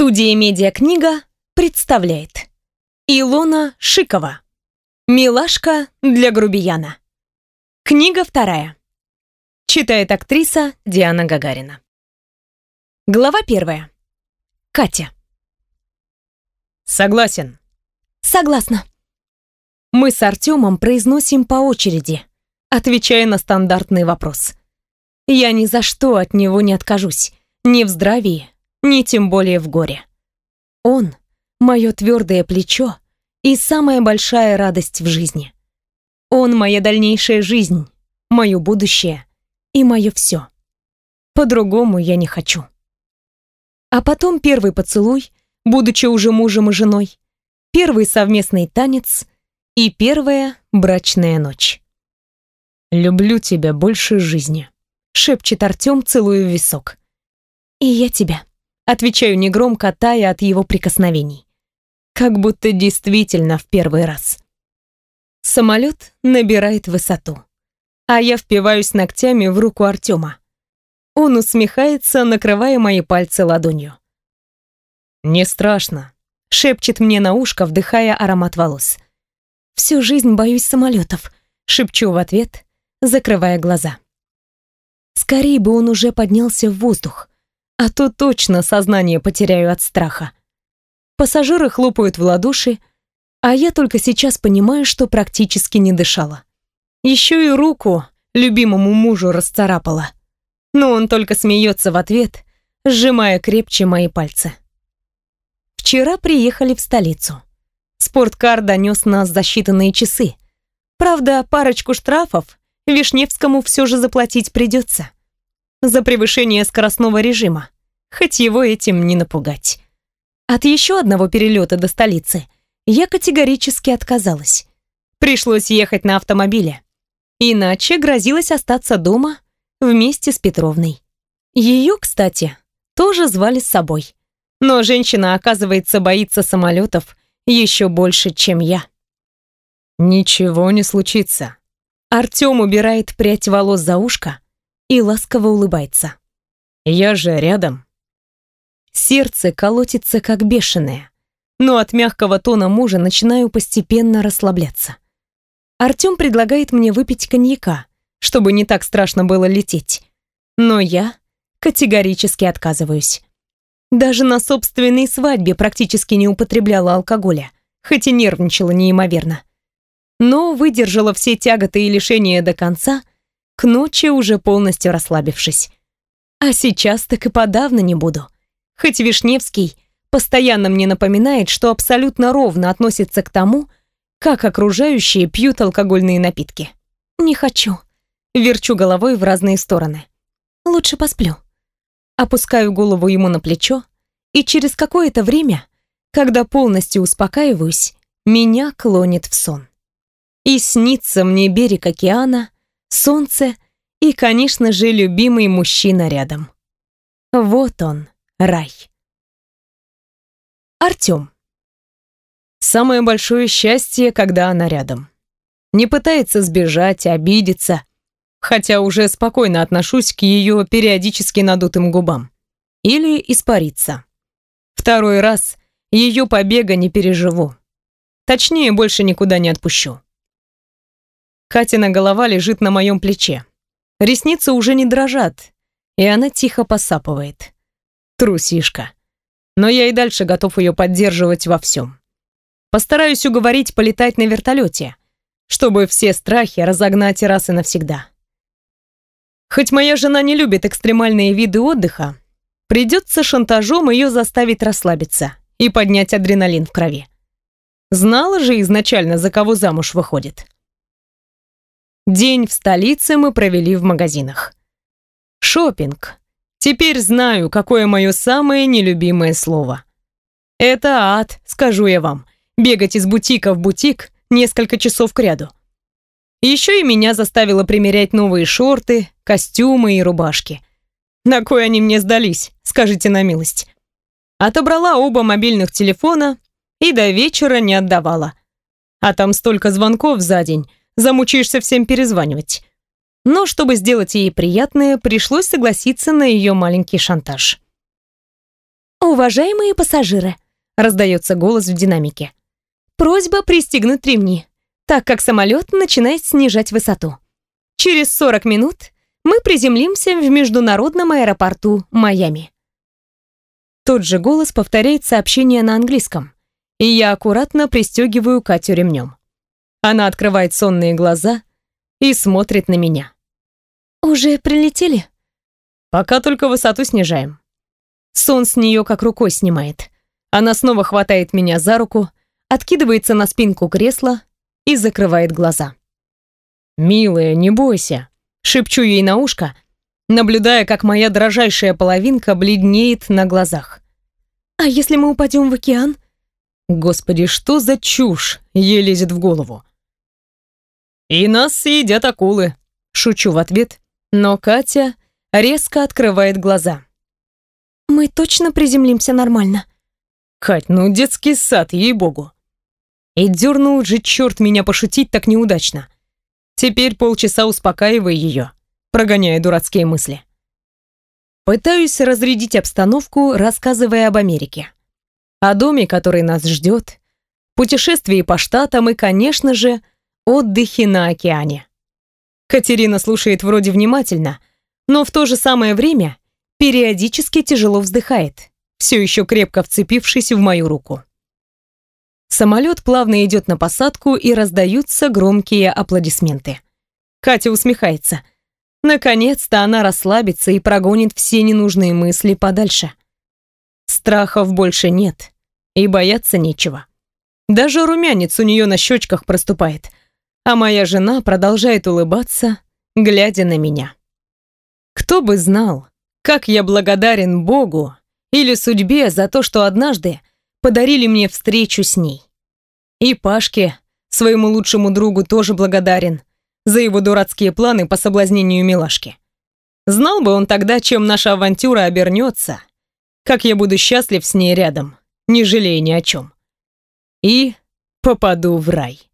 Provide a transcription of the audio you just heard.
Студия «Медиакнига» представляет. Илона Шикова. «Милашка для грубияна» Книга вторая. Читает актриса Диана Гагарина. Глава первая. Катя. Согласен. Согласна. Мы с Артемом произносим по очереди, отвечая на стандартный вопрос. Я ни за что от него не откажусь, ни в здравии, ни тем более в горе. Он — мое твердое плечо и самая большая радость в жизни. Он — моя дальнейшая жизнь, мое будущее и мое все. По-другому я не хочу. А потом первый поцелуй, будучи уже мужем и женой, первый совместный танец и первая брачная ночь. «Люблю тебя больше жизни», — шепчет Артем, целуя висок. «И я тебя», — отвечаю негромко, тая от его прикосновений. Как будто действительно в первый раз. Самолет набирает высоту, а я впиваюсь ногтями в руку Артема. Он усмехается, накрывая мои пальцы ладонью. «Не страшно», — шепчет мне на ушко, вдыхая аромат волос. «Всю жизнь боюсь самолетов», — шепчу в ответ, закрывая глаза. Скорее бы он уже поднялся в воздух, а то точно сознание потеряю от страха. Пассажиры хлопают в ладоши, а я только сейчас понимаю, что практически не дышала. Еще и руку любимому мужу расцарапала. Но он только смеется в ответ, сжимая крепче мои пальцы. Вчера приехали в столицу. Спорткар донес нас за считанные часы. Правда, парочку штрафов Вишневскому все же заплатить придется. За превышение скоростного режима, хоть его этим не напугать. От еще одного перелета до столицы я категорически отказалась. Пришлось ехать на автомобиле. Иначе грозилось остаться дома вместе с Петровной. Ее, кстати, тоже звали с собой. Но женщина, оказывается, боится самолетов еще больше, чем я. Ничего не случится. Артем убирает прядь волос за ушко и ласково улыбается. Я же рядом. Сердце колотится как бешеное, но от мягкого тона мужа начинаю постепенно расслабляться. Артем предлагает мне выпить коньяка, чтобы не так страшно было лететь. Но я категорически отказываюсь. Даже на собственной свадьбе практически не употребляла алкоголя, хоть и нервничала неимоверно. Но выдержала все тяготы и лишения до конца, к ночи уже полностью расслабившись. А сейчас так и подавно не буду. Хоть Вишневский постоянно мне напоминает, что абсолютно ровно относится к тому, как окружающие пьют алкогольные напитки. Не хочу. Верчу головой в разные стороны. Лучше посплю опускаю голову ему на плечо, и через какое-то время, когда полностью успокаиваюсь, меня клонит в сон. И снится мне берег океана, солнце и, конечно же, любимый мужчина рядом. Вот он, рай. Артём. Самое большое счастье, когда она рядом. Не пытается сбежать, обидеться, хотя уже спокойно отношусь к ее периодически надутым губам. Или испариться. Второй раз ее побега не переживу. Точнее, больше никуда не отпущу. Катина голова лежит на моем плече. Ресницы уже не дрожат, и она тихо посапывает. Трусишка. Но я и дальше готов ее поддерживать во всем. Постараюсь уговорить полетать на вертолете, чтобы все страхи разогнать раз и навсегда. Хоть моя жена не любит экстремальные виды отдыха, придется шантажом ее заставить расслабиться и поднять адреналин в крови. Знала же изначально, за кого замуж выходит. День в столице мы провели в магазинах. Шопинг. Теперь знаю, какое мое самое нелюбимое слово. Это ад, скажу я вам, бегать из бутика в бутик несколько часов кряду. Еще и меня заставила примерять новые шорты, костюмы и рубашки. На кой они мне сдались, скажите на милость. Отобрала оба мобильных телефона и до вечера не отдавала. А там столько звонков за день, замучаешься всем перезванивать. Но чтобы сделать ей приятное, пришлось согласиться на ее маленький шантаж. «Уважаемые пассажиры», — раздается голос в динамике. «Просьба пристегнуть ремни, так как самолет начинает снижать высоту. Через 40 минут мы приземлимся в международном аэропорту Майами». Тот же голос повторяет сообщение на английском, и я аккуратно пристегиваю Катю ремнем. Она открывает сонные глаза и смотрит на меня. «Уже прилетели?» «Пока только высоту снижаем». Сон с нее как рукой снимает. Она снова хватает меня за руку, откидывается на спинку кресла и закрывает глаза. «Милая, не бойся», — шепчу ей на ушко, наблюдая, как моя дрожайшая половинка бледнеет на глазах. «А если мы упадем в океан?» Господи, что за чушь ей лезет в голову? «И нас съедят акулы», — шучу в ответ, но Катя резко открывает глаза. «Мы точно приземлимся нормально?» «Кать, ну детский сад, ей-богу!» И дернул же черт меня пошутить так неудачно. Теперь полчаса успокаивай ее, прогоняя дурацкие мысли. Пытаюсь разрядить обстановку, рассказывая об Америке. О доме, который нас ждет, путешествии по штатам и, конечно же, отдыхе на океане. Катерина слушает вроде внимательно, но в то же самое время периодически тяжело вздыхает, все еще крепко вцепившись в мою руку. Самолет плавно идет на посадку и раздаются громкие аплодисменты. Катя усмехается. Наконец-то она расслабится и прогонит все ненужные мысли подальше. Страхов больше нет, и бояться нечего. Даже румянец у нее на щечках проступает, а моя жена продолжает улыбаться, глядя на меня. Кто бы знал, как я благодарен Богу или судьбе за то, что однажды подарили мне встречу с ней. И Пашке, своему лучшему другу, тоже благодарен за его дурацкие планы по соблазнению милашки. Знал бы он тогда, чем наша авантюра обернется, как я буду счастлив с ней рядом, не жалея ни о чем. И попаду в рай.